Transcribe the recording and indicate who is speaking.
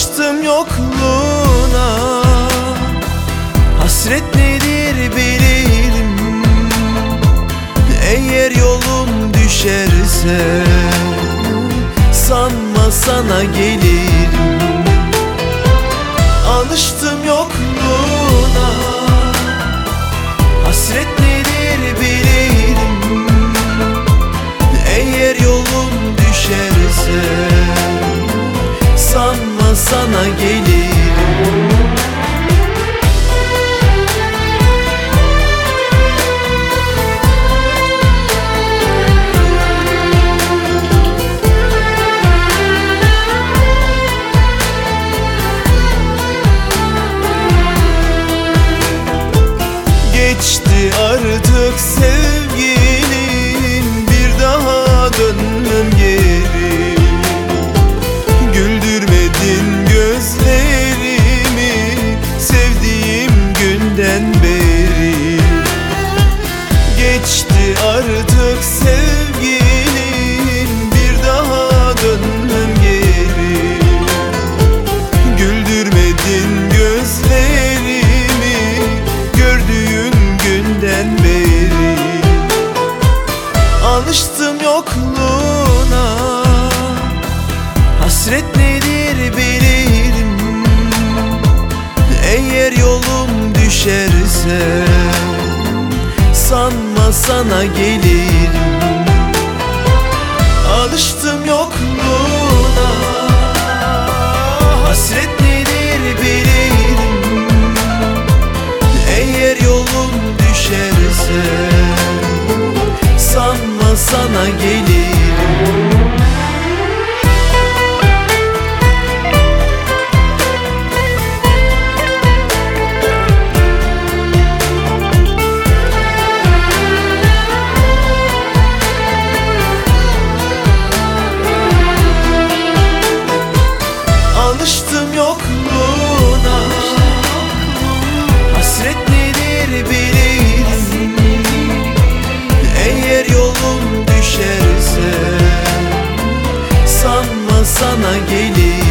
Speaker 1: Alıştım yokluğuna. Hasret nedir bilirim. Eğer yolum düşerse Sanma sana gelirim. istersen Sanma sana gelirim Alıştım sana gelir.